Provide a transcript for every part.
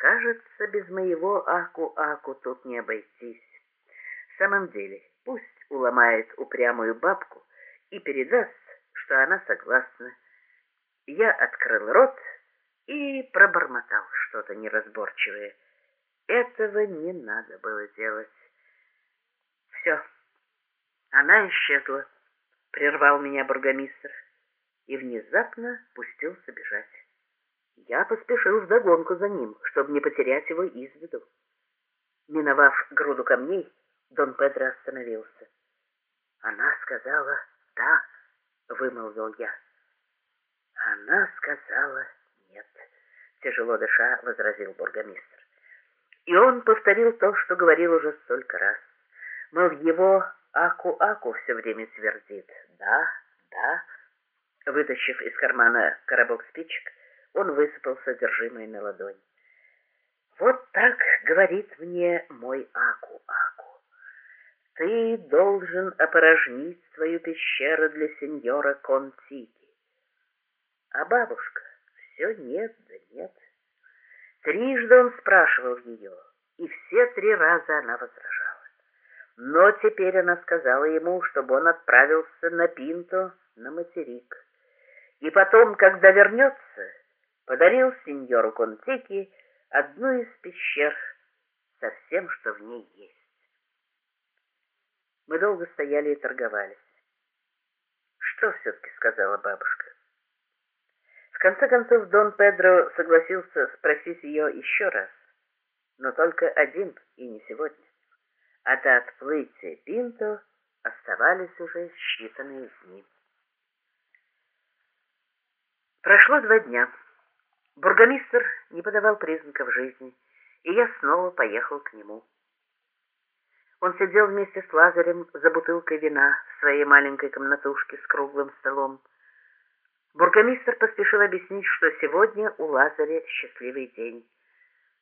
Кажется, без моего Аку-Аку тут не обойтись. В самом деле, пусть уломает упрямую бабку и передаст, что она согласна. Я открыл рот и пробормотал что-то неразборчивое. Этого не надо было делать. Все, она исчезла, прервал меня бургомистр и внезапно пустился бежать. Я поспешил вдогонку за ним, чтобы не потерять его из виду. Миновав груду камней, Дон Педро остановился. Она сказала «да», — вымолвил я. Она сказала «нет», — тяжело дыша возразил бургомистр. И он повторил то, что говорил уже столько раз. Мол, его Аку-Аку все время твердит «да, да». Вытащив из кармана коробок спичек, он высыпал содержимое на ладонь. «Вот так говорит мне мой Аку-Аку. Ты должен опорожнить свою пещеру для сеньора Контики. А бабушка все нет да нет. Трижды он спрашивал ее, и все три раза она возражала. Но теперь она сказала ему, чтобы он отправился на Пинто, на материк. И потом, когда вернется, подарил сеньору Контеки одну из пещер со всем, что в ней есть. Мы долго стояли и торговались. Что все-таки сказала бабушка? В конце концов, Дон Педро согласился спросить ее еще раз, но только один и не сегодня. А до отплытия Пинто оставались уже считанные дни. Прошло два дня. Бургомистр не подавал признаков жизни, и я снова поехал к нему. Он сидел вместе с Лазарем за бутылкой вина в своей маленькой комнатушке с круглым столом. Бургомистр поспешил объяснить, что сегодня у Лазаря счастливый день.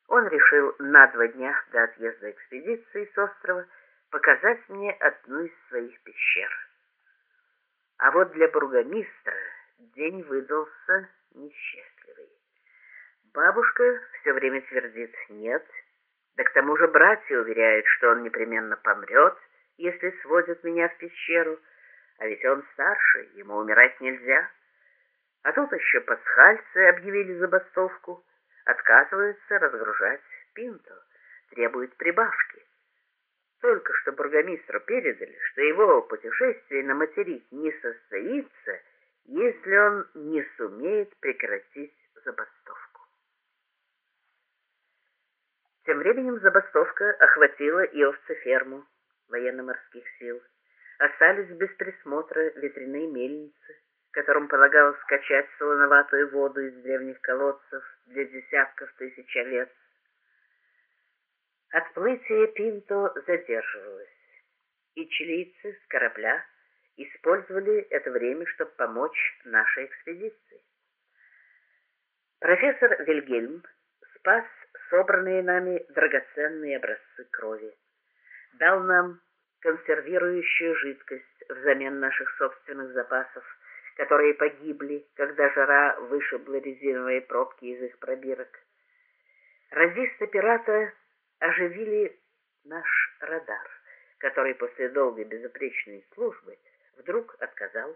Он решил на два дня до отъезда экспедиции с острова показать мне одну из своих пещер. А вот для бургомистра день выдался несчастливый. Бабушка все время твердит «нет», да к тому же братья уверяют, что он непременно помрет, если сводят меня в пещеру, а ведь он старше, ему умирать нельзя. А тут еще пасхальцы объявили забастовку, отказываются разгружать пинту, требуют прибавки. Только что бургомистру передали, что его путешествие на материк не состоится, если он не сумеет прекратить забастовку. Тем временем забастовка охватила и овцеферму военно-морских сил. Остались без присмотра ветряные мельницы, которым полагалось скачать солоноватую воду из древних колодцев для десятков тысяч лет. Отплытие Пинто задерживалось, и чилийцы с корабля использовали это время, чтобы помочь нашей экспедиции. Профессор Вильгельм спас собранные нами драгоценные образцы крови, дал нам консервирующую жидкость взамен наших собственных запасов, которые погибли, когда жара вышибла резиновые пробки из их пробирок. Радисты пирата оживили наш радар, который после долгой безупречной службы вдруг отказал.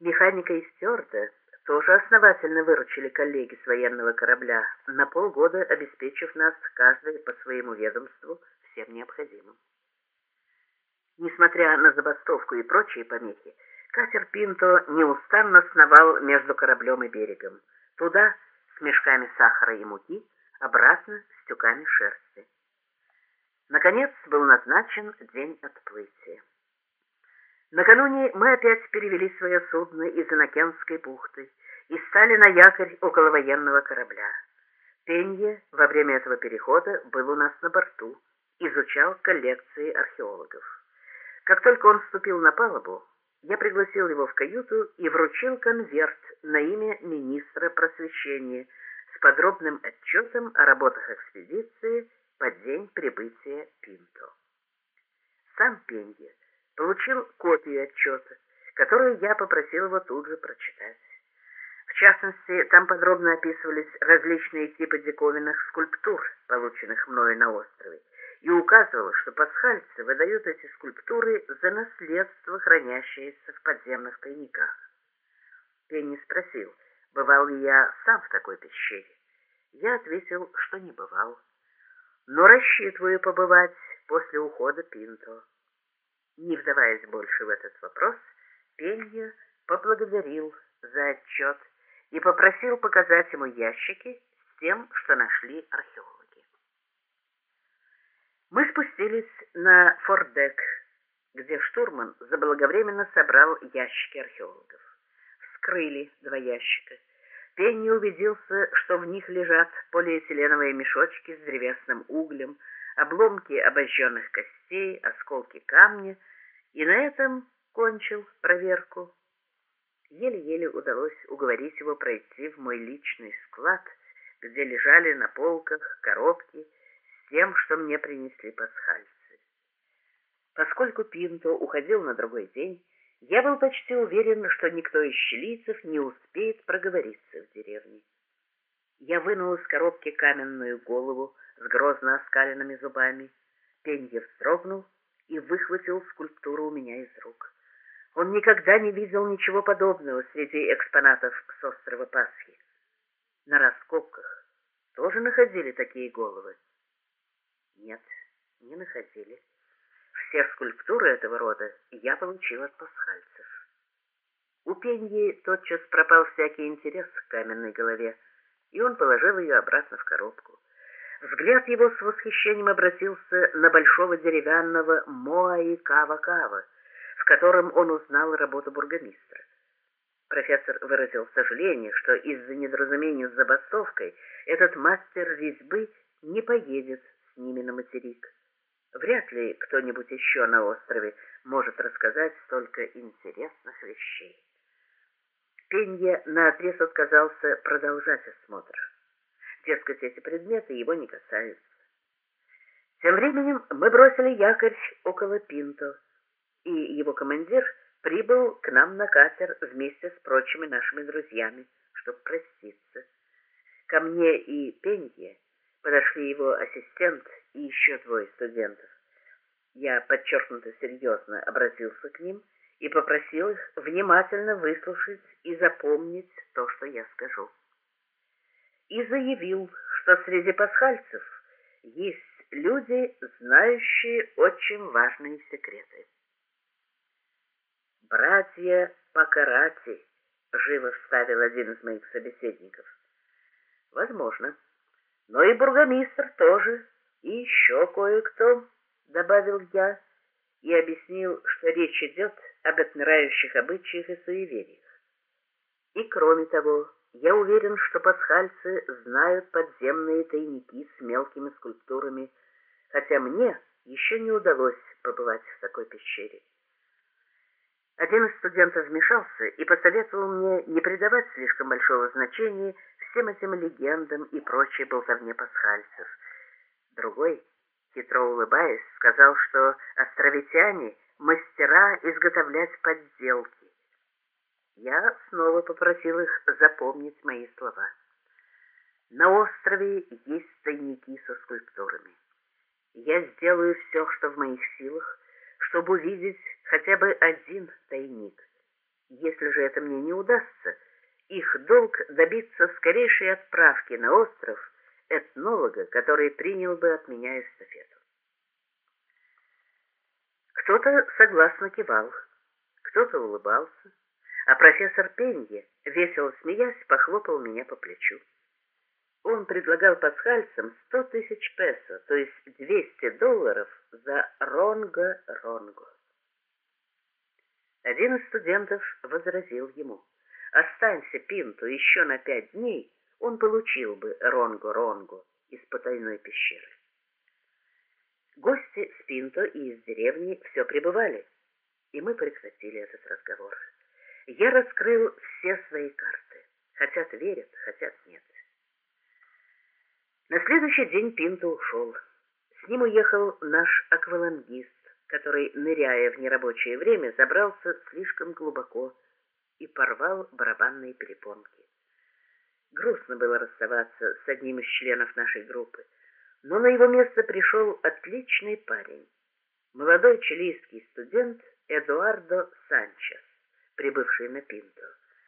Механика и стюарда тоже основательно выручили коллеги с военного корабля, на полгода обеспечив нас каждый по своему ведомству всем необходимым. Несмотря на забастовку и прочие помехи, катер Пинто неустанно сновал между кораблем и берегом. Туда с мешками сахара и муки, обратно с тюками шерсти. Наконец был назначен день отплытия. Накануне мы опять перевели свое судно из Иннокенской бухты и стали на якорь около военного корабля. Пенье во время этого перехода был у нас на борту, изучал коллекции археологов. Как только он вступил на палубу, я пригласил его в каюту и вручил конверт на имя министра просвещения с подробным отчетом о работах экспедиции по день прибытия Пинто. Сам Пенье получил копию отчета, которую я попросил его тут же прочитать. частности, там подробно описывались различные типы диковинных скульптур, полученных мною на острове, и указывалось, что пасхальцы выдают эти скульптуры за наследство, хранящееся в подземных тайниках. Пенни спросил, бывал ли я сам в такой пещере. Я ответил, что не бывал, но рассчитываю побывать после ухода Пинто. Не вдаваясь больше в этот вопрос, Пенья поблагодарил за отчет и попросил показать ему ящики с тем, что нашли археологи. Мы спустились на фордек, где штурман заблаговременно собрал ящики археологов. Вскрыли два ящика. Пенни убедился, что в них лежат полиэтиленовые мешочки с древесным углем, обломки обожженных костей, осколки камня, и на этом кончил проверку. Еле-еле удалось уговорить его пройти в мой личный склад, где лежали на полках коробки с тем, что мне принесли пасхальцы. Поскольку Пинто уходил на другой день, я был почти уверен, что никто из щелицев не успеет проговориться в деревне. Я вынул из коробки каменную голову с грозно оскаленными зубами. Пенье вздрогнул и выхватил скульптуру у меня из рук. Он никогда не видел ничего подобного среди экспонатов с острова Пасхи. На раскопках тоже находили такие головы? Нет, не находили. Все скульптуры этого рода я получил от пасхальцев. У Пеньи тотчас пропал всякий интерес к каменной голове, и он положил ее обратно в коробку. Взгляд его с восхищением обратился на большого деревянного Моаи Кава-Кава, в котором он узнал работу бургомистра. Профессор выразил сожаление, что из-за недоразумения с забастовкой этот мастер резьбы не поедет с ними на материк. Вряд ли кто-нибудь еще на острове может рассказать столько интересных вещей. Пенья наотрез отказался продолжать осмотр. Дескать, эти предметы его не касаются. Тем временем мы бросили якорь около Пинто, и его командир прибыл к нам на катер вместе с прочими нашими друзьями, чтобы проститься. Ко мне и Пенье подошли его ассистент и еще двое студентов. Я подчеркнуто серьезно обратился к ним и попросил их внимательно выслушать и запомнить то, что я скажу. И заявил, что среди пасхальцев есть люди, знающие очень важные секреты. «Братья по карате», — живо вставил один из моих собеседников. «Возможно. Но и бургомистр тоже, и еще кое-кто», — добавил я и объяснил, что речь идет об отмирающих обычаях и суевериях. И кроме того, я уверен, что пасхальцы знают подземные тайники с мелкими скульптурами, хотя мне еще не удалось побывать в такой пещере. Один из студентов вмешался и посоветовал мне не придавать слишком большого значения всем этим легендам и прочей болтовне пасхальцев. Другой, хитро улыбаясь, сказал, что островитяне — мастера изготовлять подделки. Я снова попросил их запомнить мои слова. На острове есть тайники со скульптурами. Я сделаю все, что в моих силах, чтобы увидеть хотя бы один тайник. Если же это мне не удастся, их долг добиться скорейшей отправки на остров этнолога, который принял бы от меня эстафету. Кто-то согласно кивал, кто-то улыбался, а профессор Пенье, весело смеясь, похлопал меня по плечу. Он предлагал пасхальцам сто тысяч песо, то есть двести долларов за ронго-ронго. Один из студентов возразил ему. Останься Пинту еще на пять дней, он получил бы ронго-ронго из потайной пещеры. Гости с Пинто и из деревни все пребывали, и мы прекратили этот разговор. Я раскрыл все свои карты. Хотят верят, хотят нет. На следующий день Пинто ушел. С ним уехал наш аквалангист, который, ныряя в нерабочее время, забрался слишком глубоко и порвал барабанные перепонки. Грустно было расставаться с одним из членов нашей группы, но на его место пришел отличный парень, молодой чилийский студент Эдуардо Санчес, прибывший на Пинто.